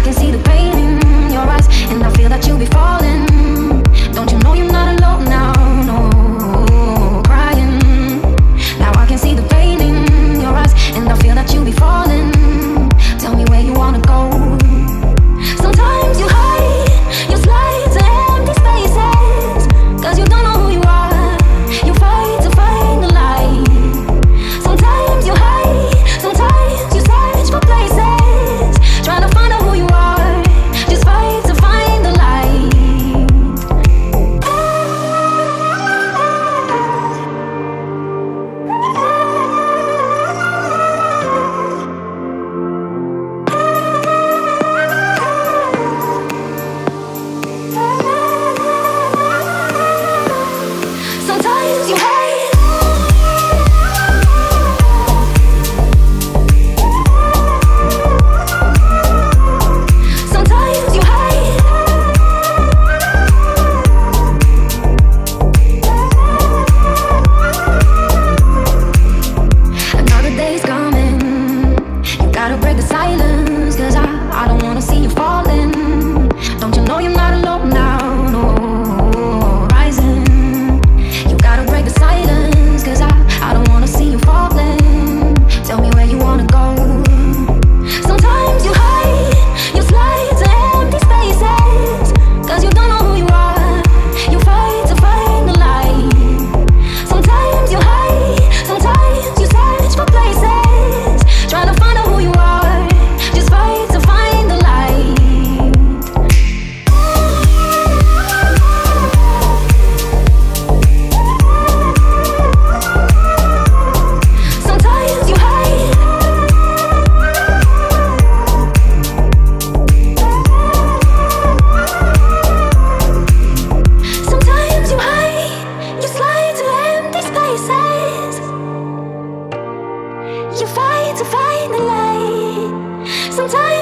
I can see the pain in your eyes, and I feel that you'll be falling. sometimes.